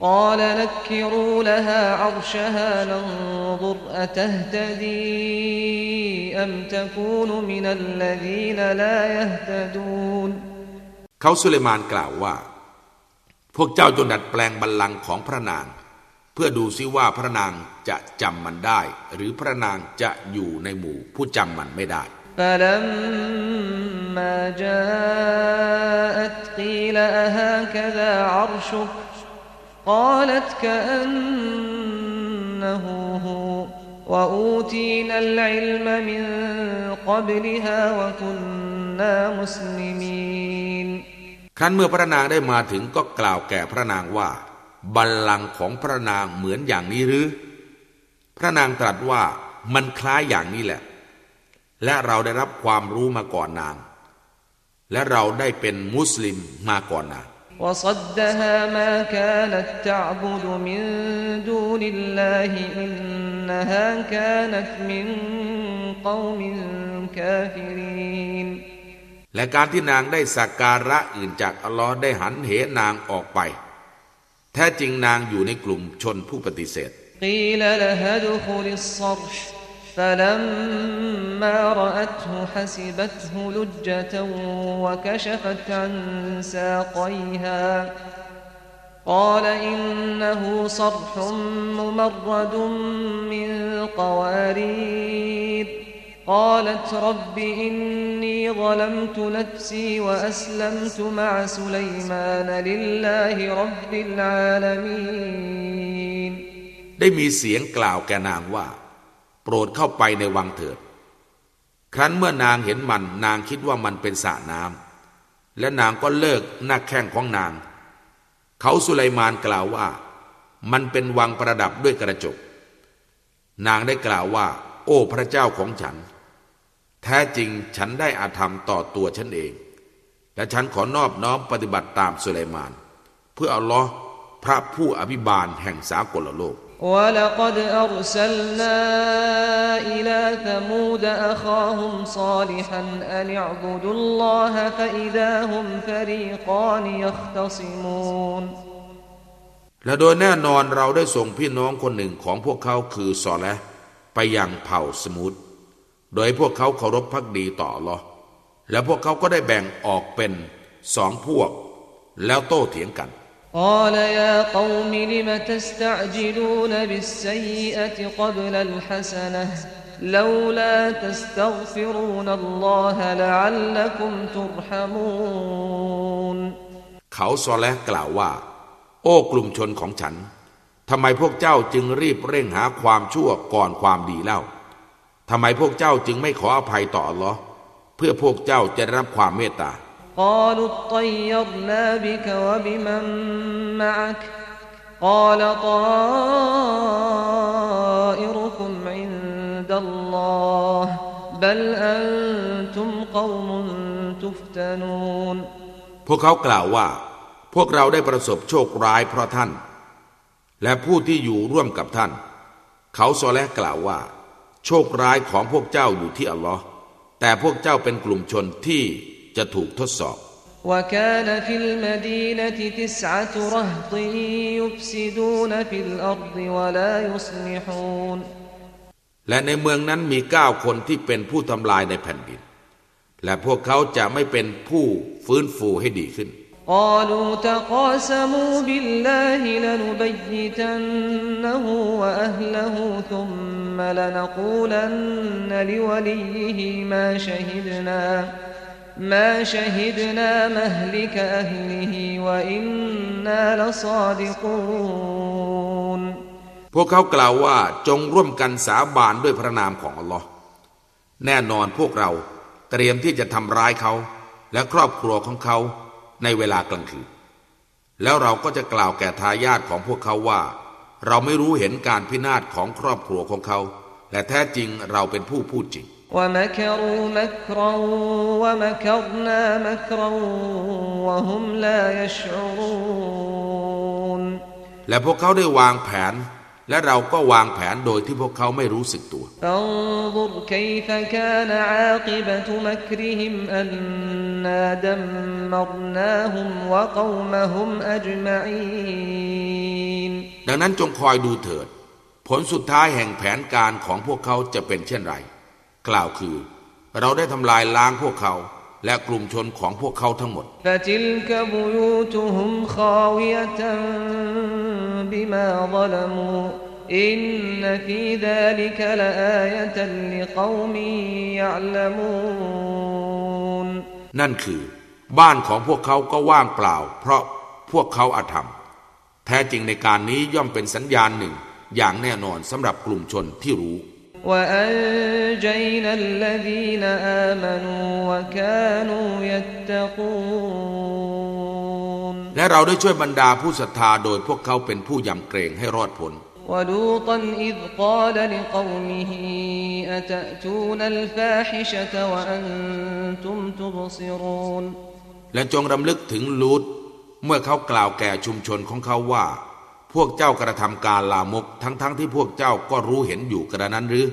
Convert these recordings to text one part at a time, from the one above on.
قال نكروا لها عرشها ننظر أتهتدي أم تكون من الذين لا يهتدون เขาสุเลมานกล่าวว่า พวกเจ้าจงดัดแปลงบัลลังก์ของพระนาง เพื่อดูซิว่าพระนางจะจำมันได้ หรือพระนางจะอยู่ในหมู่ผู้จำมันไม่ได้ فلما جاءت قيل أهكذا عرشك قالت كأنه هو وأوتينا العلم من قبلها وكنا مسلمين ครั้นเมื่อพระนางได้มาถึงก็กล่าวแก่พระนางว่า บัลลังก์ของพระนางเหมือนอย่างนี้หรือ พระนางตรัสว่ามันคล้ายอย่างนี้แหละ และเราได้รับความรู้มาก่อนนาง และเราได้เป็นมุสลิมมาก่อนนาง وصدها ما كانت تعبد من دون الله إنها كانت من قوم كافرين และการที่นางได้สักการะอื่นจากอัลลอฮ์ได้หันเหนางออกไป แท้จริงนางอยู่ในกลุ่มชนผู้ปฏิเสธ قيل لها ادخل الصرح فلما رأته حسبته لجة وكشفت عن ساقيها قال إنه صرح ممرد من قوارير قالت رب إني ظلمت نفسي وأسلمت مع سليمان لله رب العالمين ได้มีเสียงกล่าวแก่นางว่า โปรดเข้าไปในวังเถิด ครั้นเมื่อนางเห็นมันนางคิดว่ามันเป็นสระน้ำและนางก็เลิกหน้าแข้งของนาง เขาสุไลมานกล่าวว่า มันเป็นวังประดับด้วยกระจก นางได้กล่าวว่า โอ้พระเจ้าของฉัน แท้จริงฉันได้อาธรรมต่อตัวฉันเอง และฉันขอนอบน้อมปฏิบัติตามสุไลมาน เพื่ออัลลอฮ์พระผู้อภิบาลแห่งสากลโลก ولقد أرسلنا إلى ثمود أخاهم صالحا أن اعبدوا الله فإذا هم فريقان يختصمون และโดยแน่นอนเราได้ส่งพี่น้องคนหนึ่งของพวกเขาคือซอและไปยังเผ่าสมุทโดยพวกเขาเคารพพักดีต่อหรอและพวกเขาก็ได้แบ่งออกเป็นสองพวก แล้วโต้เถียงกัน قال يا قوم لم تستعجلون بالسيئة قبل الحسنة لولا تستغفرون الله لعلكم ترحمون เขาซอและกล่าวว่า โอ้กลุ่มชนของฉันทำไมพวกเจ้าจึงรีบเร่งหาความชั่วก่อนความดีเล่าทำไมพวกเจ้าจึงไม่ขออภัยต่ออัลลอฮ์เพื่อพวกเจ้าจะได้รับความเมตตา قالوا اطيرنا بك وبمن معك قال طائركم عند الله بل أنتم قوم تفتنون พวกเขากล่าวว่า พวกเราได้ประสบโชคร้ายเพราะท่าน และผู้ที่อยู่ร่วมกับท่าน เขาซอและกล่าวว่า โชคร้ายของพวกเจ้าอยู่ที่อัลลอฮ์แต่พวกเจ้าเป็นกลุ่มชนที่ จะถูกทดสอบ وكان في المدينة تسعة رهط يفسدون في الأرض ولا يصلحون และในเมืองนั้นมีเก้าคนที่เป็นผู้ทำลายในแผ่นดิน และพวกเขาจะไม่เป็นผู้ฟื้นฟูให้ดีขึ้น قالوا تقاسموا بالله لنبيتنه وأهله ثم لنقولن لوليه ما شهدنا ما شهدنا مهلك أهله وإنا لصادقون พวกเขากล่าวว่าจงร่วมกันสาบานด้วยพระนามของอัลลอฮ์แน่นอนพวกเราเตรียมที่จะทำร้ายเขา และครอบครัวของเขาในเวลากลางคืน แล้วเราก็จะกล่าวแก่ทายาทของพวกเขาว่า เราไม่รู้เห็นการพินาศของครอบครัวของเขา และแท้จริงเราเป็นผู้พูดจริง ومكروا مكرا ومكرنا مكرا وهم لا يشعرون และพวกเขาได้วางแผน และเราก็วางแผนโดยที่พวกเขาไม่รู้สึกตัว فانظر كيف كان عاقبة مكرهم أنا دمرناهم وقومهم أجمعين ดังนั้นจงคอยดูเถิด ผลสุดท้ายแห่งแผนการของพวกเขาจะเป็นเช่นไร กล่าวคือ เราได้ทำลายล้างพวกเขา และกลุ่มชนของพวกเขาทั้งหมด นั่นคือ บ้านของพวกเขาก็ว่างเปล่า เพราะพวกเขาอาธรรม แท้จริงในการนี้ย่อมเป็นสัญญาณหนึ่ง อย่างแน่นอนสำหรับกลุ่มชนที่รู้ وأنجينا الذين آمنوا وكانوا يتقون และเราได้ช่วยบรรดาผู้ศรัทธาโดยพวกเขาเป็นผู้ยำเกรงให้รอดพ้น ولوطا إذ قال لقومه أتأتون الفاحشة وأنتم تبصرون และจงรำลึกถึงลูตเมื่อเขากล่าวแก่ชุมชนของเขาว่า พวกเจ้ากระทำการลามกทั้งๆทที่พวกเจ้าก็รู้เห็นอยู่กระนั้นหรือ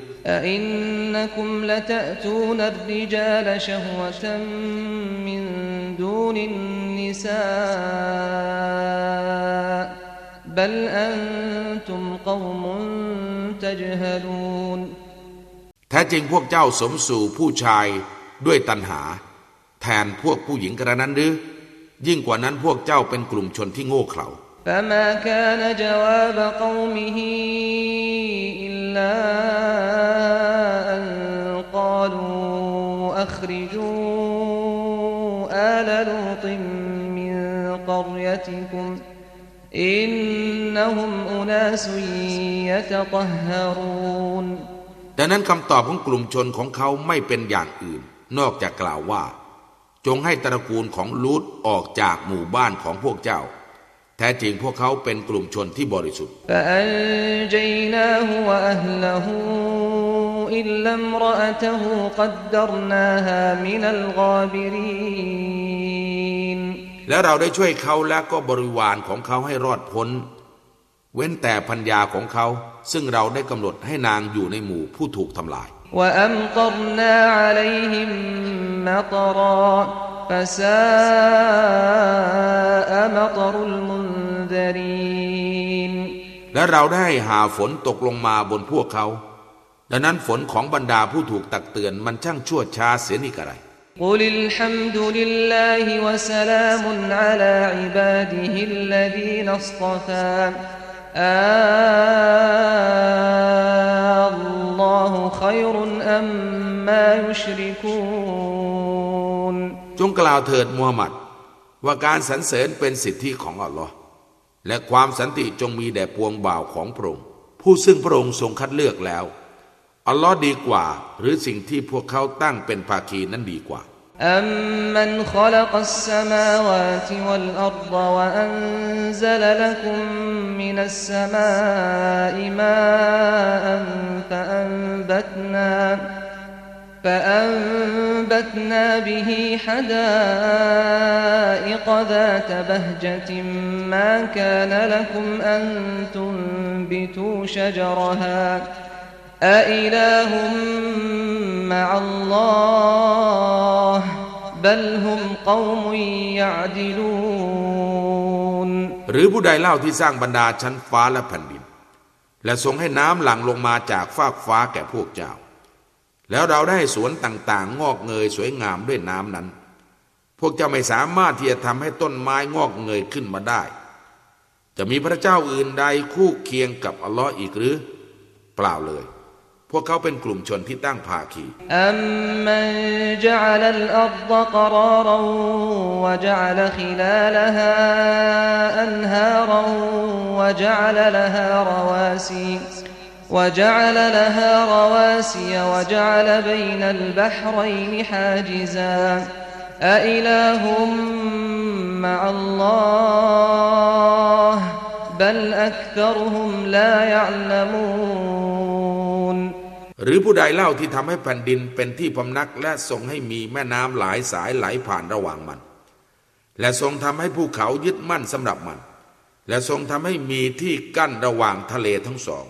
แท้จริงพวกเจ้าสมสู่ผู้ชายด้วยตัณหา แทนพวกผู้หญิงกระนั้นหรือ ยิ่งกว่านั้นพวกเจ้าเป็นกลุ่มชนที่โง่เขลา فما كان جواب قومه إلا أن قالوا أخرجوا آل لوط من قريتكم إنهم أناس يتطهرون ดังนั้นคำตอบของกลุ่มชนของเขาไม่เป็นอย่างอื่น นอกจากกล่าวว่า จงให้ตระกูลของลูตออกจากหมู่บ้านของพวกเจ้า แท้จริงพวกเขาเป็นกลุ่มชนที่บริสุทธิ์ فأنجيناه وأهله إلا امرأته قدرناها من الغابرين และเราได้ช่วยเขาและก็บริวารของเขาให้รอดพ้น เว้นแต่พัญญาของเขา ซึ่งเราได้กำหนดให้นางอยู่ในหมู่ผู้ถูกทำลาย وأمطرنا عليهم مطرا فساء مطر المنذرين และเราได้หาฝนตกลงมาบนพวกเขา ดังนั้นฝนของบรรดาผู้ถูกตักเตือนมันช่างชั่วช้าเสียนี่กระไรกุลิลฮัมดุลิลลาฮิวะสลามุนอะลาอิบาดิฮิลลดีนัสตฟาอัลลอฮุขยรุนอัมมายุชริกูนจงกล่าวเถิดมูฮัมหมัด ว่าการสรรเสริญเป็นสิทธิของอัลลอฮ์ และความสันติจงมีแด่ปวงบ่าวของพระองค์ผู้ซึ่งพระองค์ทรงคัดเลือกแล้ว อัลลอฮ์ดีกว่า หรือสิ่งที่พวกเขาตั้งเป็นภาคีนั้นดีกว่า أمن خلق السماوات والأرض وأنزل لكم من السماء ماء فأنبتنا فأنبتنا به حدائق ذات بهجة ما كان لكم أن تنبتوا شجرها أإله مع الله بل هم قوم يعدلون หรือผู้ใดเล่าที่สร้างบรรดาชั้นฟ้าและแผ่นดิน และทรงให้น้ำหลั่งลงมาจากฟากฟ้าแก่พวกเจ้า แล้วเราได้สวนต่างๆ งอกเงยสวยงามด้วยน้ำนั้น พวกเจ้าไม่สามารถที่จะทำให้ต้นไม้งอกเงยขึ้นมาได้ จะมีพระเจ้าอื่นใดคู่เคียงกับอัลลอฮ์อีกหรือ เปล่าเลย พวกเขาเป็นกลุ่มชนที่ตั้งภาคีอัมมันจะอัลลอัลดกรารวะจะอัลขิลาลฮาอันฮารวะจะอัลลฮารวาซี وجعل لها رواسي وجعل بين البحرين حاجزا أإله مع الله بل أكثرهم لا يعلمون หรือผู้ใดเล่าที่ทำให้แผ่นดินเป็นที่พำนักและทรงให้มีแม่น้ำหลายสายไหลผ่านระหว่างมัน และทรงทำให้ภูเขายึดมั่นสำหรับมัน และทรงทำให้มีที่กั้นระหว่างทะเลทั้งสอง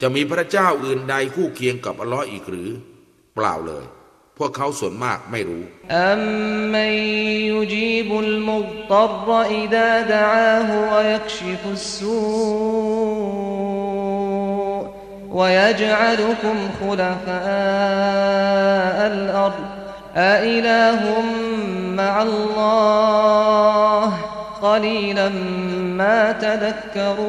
จะมีพระเจ้าอื่นใดคู่เคียงกับอัลลอฮ์อีกหรือ เปล่าเลย พวกเขาส่วนมากไม่รู้ อัมมันยุจีบุลมุตรอิดาดาห์วยักชิฟุสซู ويجعلكم خلفاء الأرض أإله مع الله قليلا ما تذكرون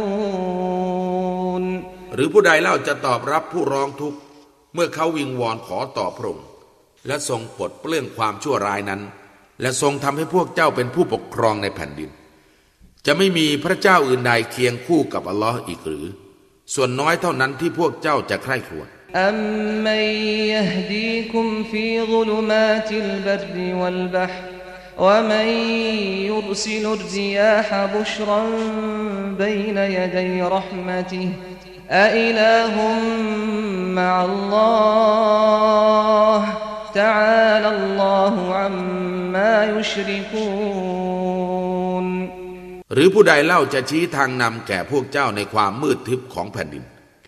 หรือผู้ใดเล่าจะตอบรับผู้ร้องทุกข์เมื่อเขาวิงวอนขอต่อพระองค์และทรงปลดเปลื้องความชั่วร้ายนั้น และทรงทำให้พวกเจ้าเป็นผู้ปกครองในแผ่นดิน จะไม่มีพระเจ้าอื่นใดเคียงคู่กับอัลลอฮ์อีกหรือส่วนน้อยเท่านั้นที่พวกเจ้าจะใคร่ครวญอัมมัยยฮดีคุมฟีซุลมาติลบรวัลบห์ ومن يرسل الرياح بشرا بين يدي رحمته أإله مع الله تعالى الله عما يشركون หรือผู้ใดเล่าจะชี้ทางนำแก่พวกเจ้าในความมืดทึบของแผ่นดิน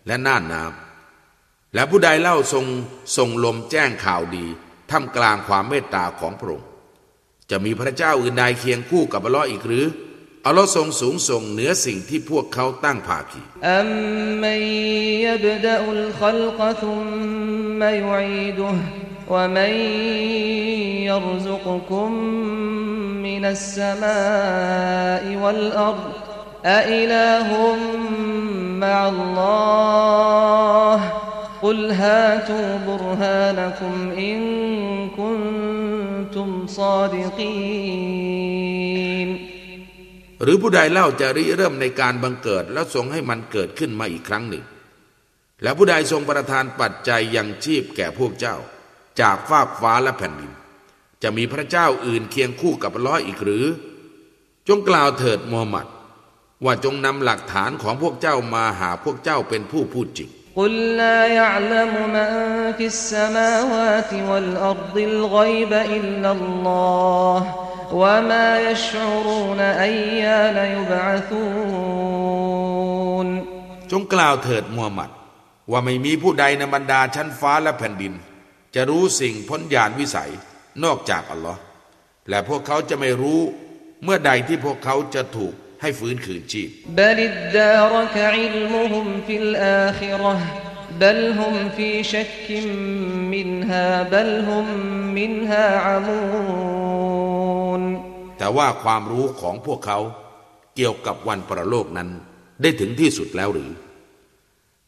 และน่านน้ำและผู้ใดเล่าทรงทรงลมแจ้งข่าวดีท่ามกลางความเมตตาของพระองค์จะมีพระเจ้าอื่นใดเคียงคู่กับอัลลอฮ์อีกหรือ อัลลอฮ์ทรงสูงส่งเหนือสิ่งที่พวกเขาตั้งภาคีอัมมัยยบดะอุลขลกทุมมยุอีดุฮ์ ومن يرزقكم من السماء والأرض أإله مع الله قل هاتوا برهانكم إن كنتم صادقين หรือผู้ใดเล่าจะริเริ่มในการบังเกิดแล้วทรงให้มันเกิดขึ้นมาอีกครั้งหนึ่ง และผู้ใดทรงประทานปัจจัยยังชีพแก่พวกเจ้าจากฟากฟ้าและแผ่นดิน จะมีพระเจ้าอื่นเคียงคู่กับล้ออีกหรือ จงกล่าวเถิดมูฮัมหมัด ว่าจงนำหลักฐานของพวกเจ้ามาหาพวกเจ้าเป็นผู้พูดจริง قل لا يعلم من في السماوات والأرض الغيب إلا الله وما يشعرون أيان يبعثون จงกล่าวเถิดมูฮัมหมัด ว่าไม่มีผู้ใดในบรรดาชั้นฟ้าและแผ่นดินจะรู้สิ่งพ้นญาณวิสัยนอกจากอัลลอฮ์และพวกเขาจะไม่รู้เมื่อใดที่พวกเขาจะถูกให้ฟื้นคืนชีพบ แต่ว่าความรู้ของพวกเขาเกี่ยวกับวันประโลกนั้นได้ถึงที่สุดแล้วหรือ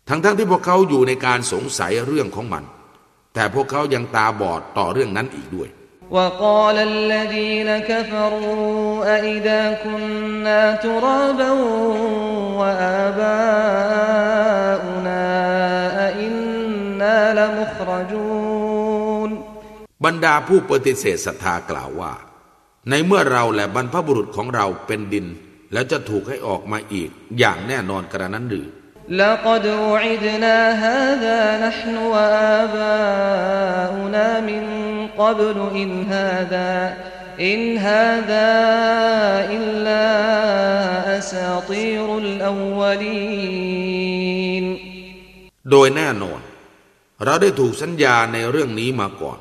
ทั้งๆทที่พวกเขาอยู่ในการสงสัยเรื่องของมันแต่พวกเขายังตาบอดต่อเรื่องนั้นอีกด้วย وقال الذين كفروا أئذا كنا ترابا وآباؤنا أئنا لمخرجون บรรดาผู้ปฏิเสธศรัทธากล่าวว่า ในเมื่อเราและบรรพบุรุษของเราเป็นดิน แล้วจะถูกให้ออกมาอีกอย่างแน่นอนกระนั้นหรือ لقد وعدنا هذا نحن وآباؤنا من قبل إن هذا إن هذا إلا أساطير الأولين โดยแน่นอน เราได้ถูกสัญญาในเรื่องนี้มาก่อน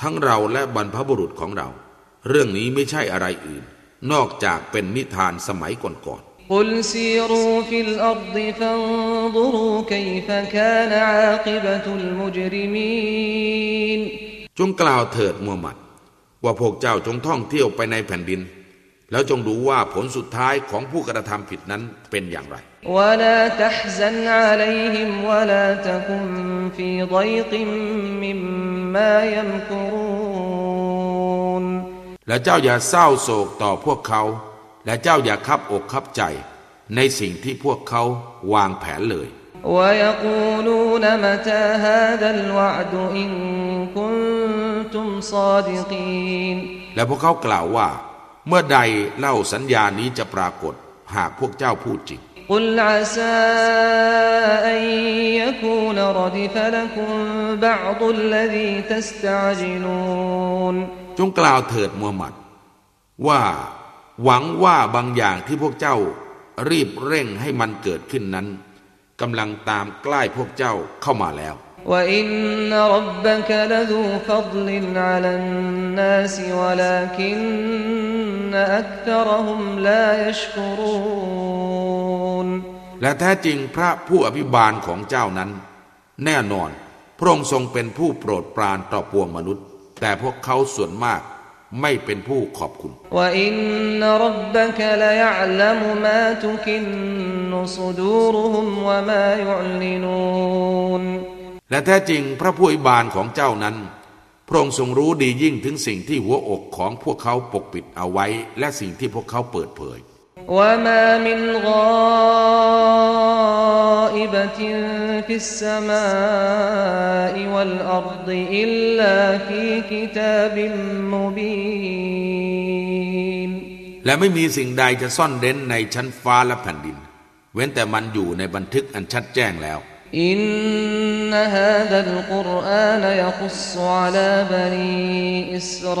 ทั้งเราและบรรพบุรุษของเรา เรื่องนี้ไม่ใช่อะไรอื่น นอกจากเป็นนิทานสมัยก่อน قل سيروا في الأرض فانظروا كيف كان عاقبة المجرمين จงกล่าวเถิดมูฮัมหมัด ว่าพวกเจ้าจงท่องเที่ยวไปในแผ่นดิน แล้วจงดูว่าผลสุดท้ายของผู้กระทำผิดนั้นเป็นอย่างไร ولا تحزن عليهم ولا تكن في ضيق مما يمكرون และเจ้าอย่าเศร้าโศกต่อพวกเขา และเจ้าอย่าคับอกคับใจ ในสิ่งที่พวกเขาวางแผนเลย และพวกเขากล่าวว่า เมื่อใดเล่าสัญญานี้จะปรากฏ หากพวกเจ้าพูดจริง จงกล่าวเถิดมูฮัมหมัด ว่าหวังว่าบางอย่างที่พวกเจ้ารีบเร่งให้มันเกิดขึ้นนั้นกำลังตามใกล้พวกเจ้าเข้ามาแล้วและแท้จริงพระผู้อภิบาลของเจ้านั้น แน่นอน พระองค์ทรงเป็นผู้โปรดปรานต่อปวงมนุษย์ แต่พวกเขาส่วนมากไม่เป็นผู้ขอบคุณ และแท้จริงพระผู้อิบาลของเจ้านั้น พระองค์ทรงรู้ดียิ่งถึงสิ่งที่หัวอกของพวกเขาปกปิดเอาไว้ และสิ่งที่พวกเขาเปิดเผย وما من غائبة في السماء والأرض إلا في كتاب مبين และไม่มีสิ่งใดจะซ่อนเร้นในชั้นฟ้าและแผ่นดิน เว้นแต่มันอยู่ในบันทึกอันชัดแจ้งแล้ว إن هذا القرآن يقص على بني إسرائيل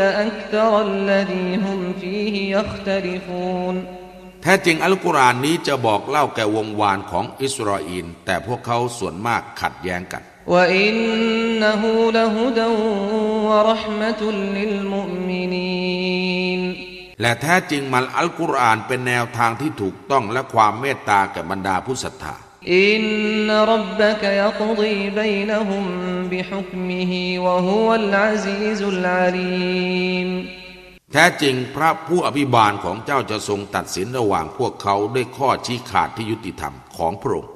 أكثر الذي هم فيه يختلفون แท้จริงอัลกุรอานนี้จะบอกเล่าแก่วงวานของอิสราเอลแต่พวกเขาส่วนมากขัดแย้งกัน وإنه لهدى ورحمة للمؤمنين และแท้จริงมันอัลกุรอานเป็นแนวทางที่ถูกต้องและความเมตตาแก่บรรดาผู้ศรัทธาอินนรับบะกะยักดีบัยนฮุมบิฮุกมิฮิวะฮุวัลอาซีซุลอาลีมแท้จริงพระผู้อภิบาลของเจ้าจะทรงตัดสินระหว่างพวกเขาด้วยข้อชี้ขาดที่ยุติธรรมของพระองค์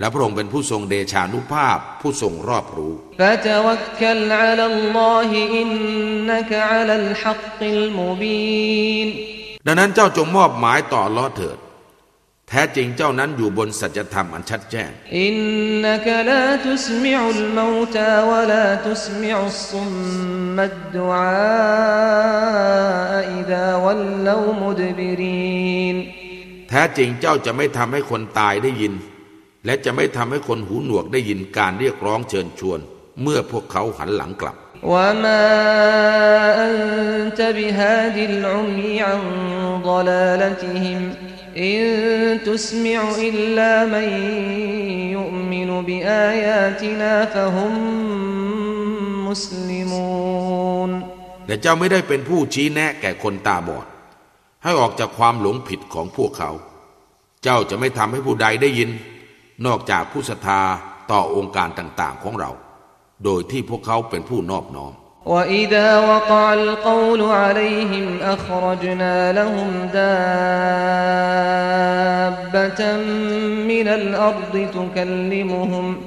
และพระองค์เป็นผู้ทรงเดชานุภาพผู้ทรงรอบรู้ ดังนั้นเจ้าจงมอบหมายต่อลอเถิด แท้จริงเจ้านั้นอยู่บนสัจธรรมอันชัดแจ้งแท้จริงเจ้าจะไม่ทำให้คนตายได้ยิน และจะไม่ทำให้คนหูหนวกได้ยินการเรียกร้องเชิญชวน เมื่อพวกเขาหันหลังกลับและเจ้าไม่ได้เป็นผู้ชี้แนะแก่คนตาบอด ให้ออกจากความหลงผิดของพวกเขา เจ้าจะไม่ทำให้ผู้ใดได้ยิน นอกจากผู้ศรัทธาต่อองค์การต่างๆของเรา โดยที่พวกเขาเป็นผู้นอบน้อม وإذا وقع القول عليهم أخرجنا لهم دابة من الأرض تكلمهم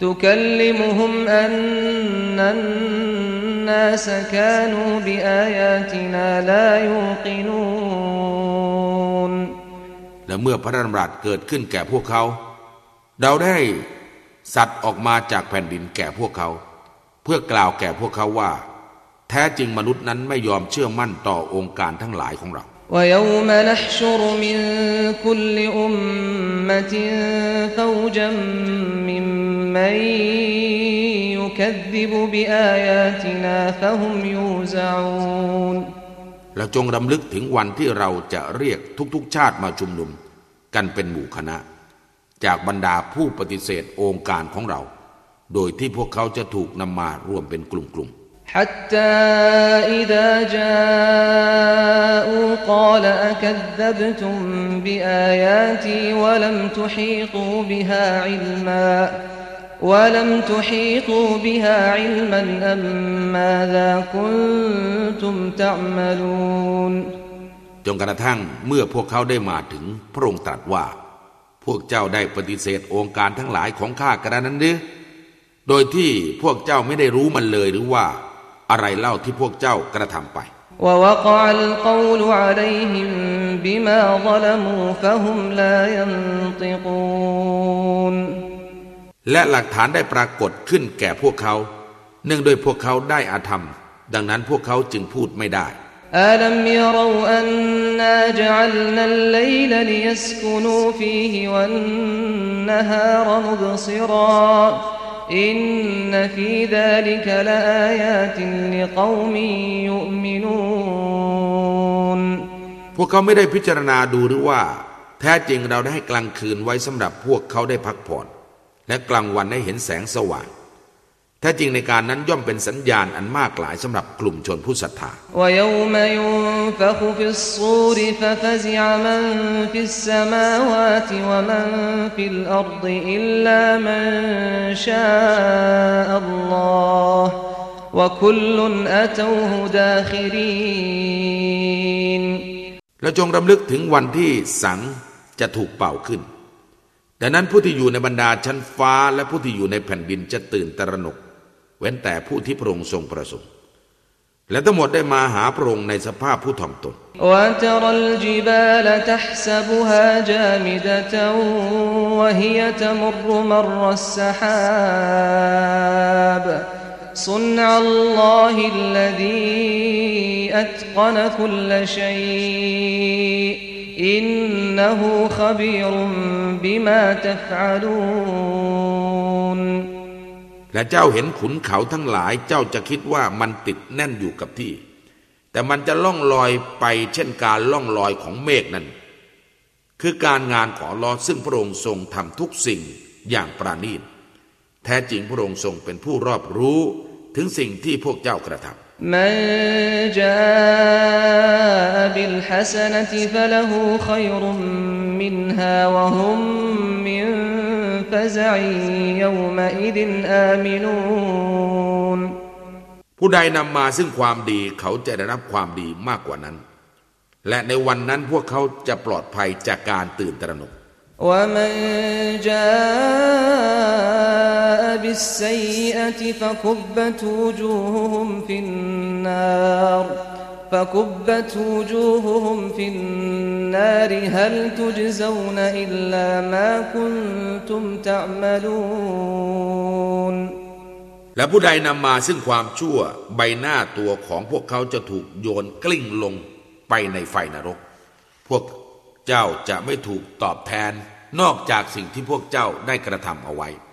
تكلمهم أن الناس كانوا بآياتنا لا يوقنون และเมื่อพระดำรัสเกิดขึ้นแก่พวกเขา เราได้สัตว์ออกมาจากแผ่นดินแก่พวกเขา เพื่อกล่าวแก่พวกเขาว่า แท้จริงมนุษย์นั้นไม่ยอมเชื่อมั่นต่อองค์การทั้งหลายของเรา ويوم نحشر من كل أمة فوجا ممن يكذب بآياتنا فهم يوزعون และจงรำลึกถึงวันที่เราจะเรียกทุกๆชาติมาชุมนุมกันเป็นหมู่คณะ จากบรรดาผู้ปฏิเสธองค์การของเรา โดยที่พวกเขาจะถูกนำมารวมเป็นกลุ่ม حتى إذا جاءوا قال أكذبتم بآياتي ولم تحيطوا بها علما ولم تحيطوا بها علما أم ماذا كنتم تعملون ๆ จนกระทั่งเมื่อพวกเขาได้มาถึงพระองค์ตรัสว่า พวกเจ้าได้ปฏิเสธองค์การทั้งหลายของข้ากระนั้นหรือโดยที่พวกเจ้าไม่ได้รู้มันเลยหรือว่า อะไรเล่าที่พวกเจ้ากระทำไป ووقع القول عليهم بما ظلموا فهم لا ينطقون และหลักฐานได้ปรากฏขึ้นแก่พวกเขา เนื่องโดยพวกเขาได้อาธรรม ดังนั้นพวกเขาจึงพูดไม่ได้ ألم يروا أنا جعلنا الليل ليسكنوا فيه والنهار مبصرا إن في ذلك لآيات لقوم يؤمنون วกเขาไม่ได้พิจารณาดูหรือว่า แท้จริงเราได้ให้กลางคืนไว้สำหรับพวกเขาได้พักผ่อน และกลางวันได้เห็นแสงสว่าง แท้จริงในการนั้นย่อมเป็นสัญญาณอันมากหลายสำหรับกลุ่มชนผู้ศรัทธาและจงรำลึกถึงวันที่สังจะถูกเป่าขึ้น ดังนั้นผู้ที่อยู่ในบรรดาชั้นฟ้าและผู้ที่อยู่ในแผ่นดินจะตื่นตระหนก เว้นแต่ผู้ที่พระองค์ทรงประสงค์และทั้งหมดได้มาหาพระองค์ในสภาพผู้ถ่อมตนอินนหูขบีรบิมาตฟอาลูน และเจ้าเห็นขุนเขาทั้งหลายเจ้าจะคิดว่ามันติดแน่นอยู่กับที่ แต่มันจะล่องลอยไปเช่นการล่องลอยของเมฆนั้น คือการงานของอัลลอฮ์ซึ่งพระองค์ทรงทำทุกสิ่งอย่างปราณีตแท้จริงพระองค์ทรงเป็นผู้รอบรู้ถึงสิ่งที่พวกเจ้ากระทำ من جاء بالحسنة فله خير منها وهم من فزع يومئذ آمنون ผู้ใดนำมาซึ่งความดีเขาจะได้รับความดีมากกว่านั้น และในวันนั้นพวกเขาจะปลอดภัยจากการตื่นตระหนก ومن جاء بالسيئة فكبت وجوههم في النار فكبت وجوههم في النار هل تجزون إلا ما كنتم تعملون และผู้ใดนำมาซึ่งความชั่วใบหน้าตัวของพวกเขาจะถูกโยนกลิ้งลงไปในไฟนรก พวกเจ้าจะไม่ถูกตอบแทน นอกจากสิ่งที่พวกเจ้าได้กระทำเอาไว้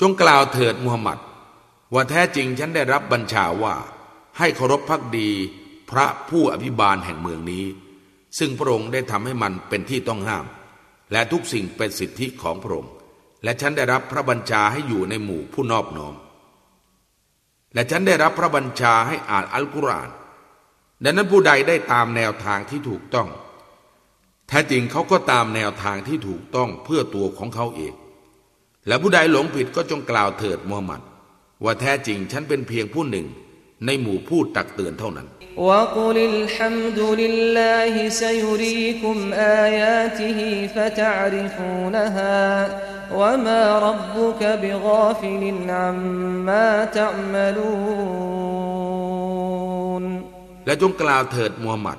จงกล่าวเถิดมูฮัมหมัด ว่าแท้จริงฉันได้รับบัญชาว่า ให้เคารพพักดี พระผู้อภิบาลแห่งเมืองนี้ ซึ่งพระองค์ได้ทำให้มันเป็นที่ต้องห้าม และทุกสิ่งเป็นสิทธิของพระองค์ และฉันได้รับพระบัญชาให้อยู่ในหมู่ผู้นอบน้อม และฉันได้รับพระบัญชาให้อ่านอัลกุรอานดังนั้นผู้ใดได้ตามแนวทางที่ถูกต้อง แท้จริงเขาก็ตามแนวทางที่ถูกต้องเพื่อตัวของเขาเอง และผู้ใดหลงผิดก็จงกล่าวเถิดมูฮัมหมัด ว่าแท้จริงฉันเป็นเพียงผู้หนึ่ง ในหมู่ผู้ตักเตือนเท่านั้นและจงกล่าวเถิดมูฮัมหมัด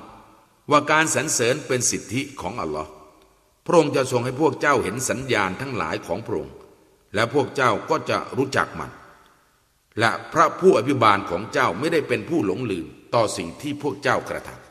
ว่าการสรรเสริญเป็นสิทธิของอัลลอฮ์พระองค์จะทรงให้พวกเจ้าเห็นสัญญาณทั้งหลายของพระองค์ และพวกเจ้าก็จะรู้จักมัน และพระผู้อภิบาลของเจ้าไม่ได้เป็นผู้หลงลืมต่อสิ่งที่พวกเจ้ากระทำ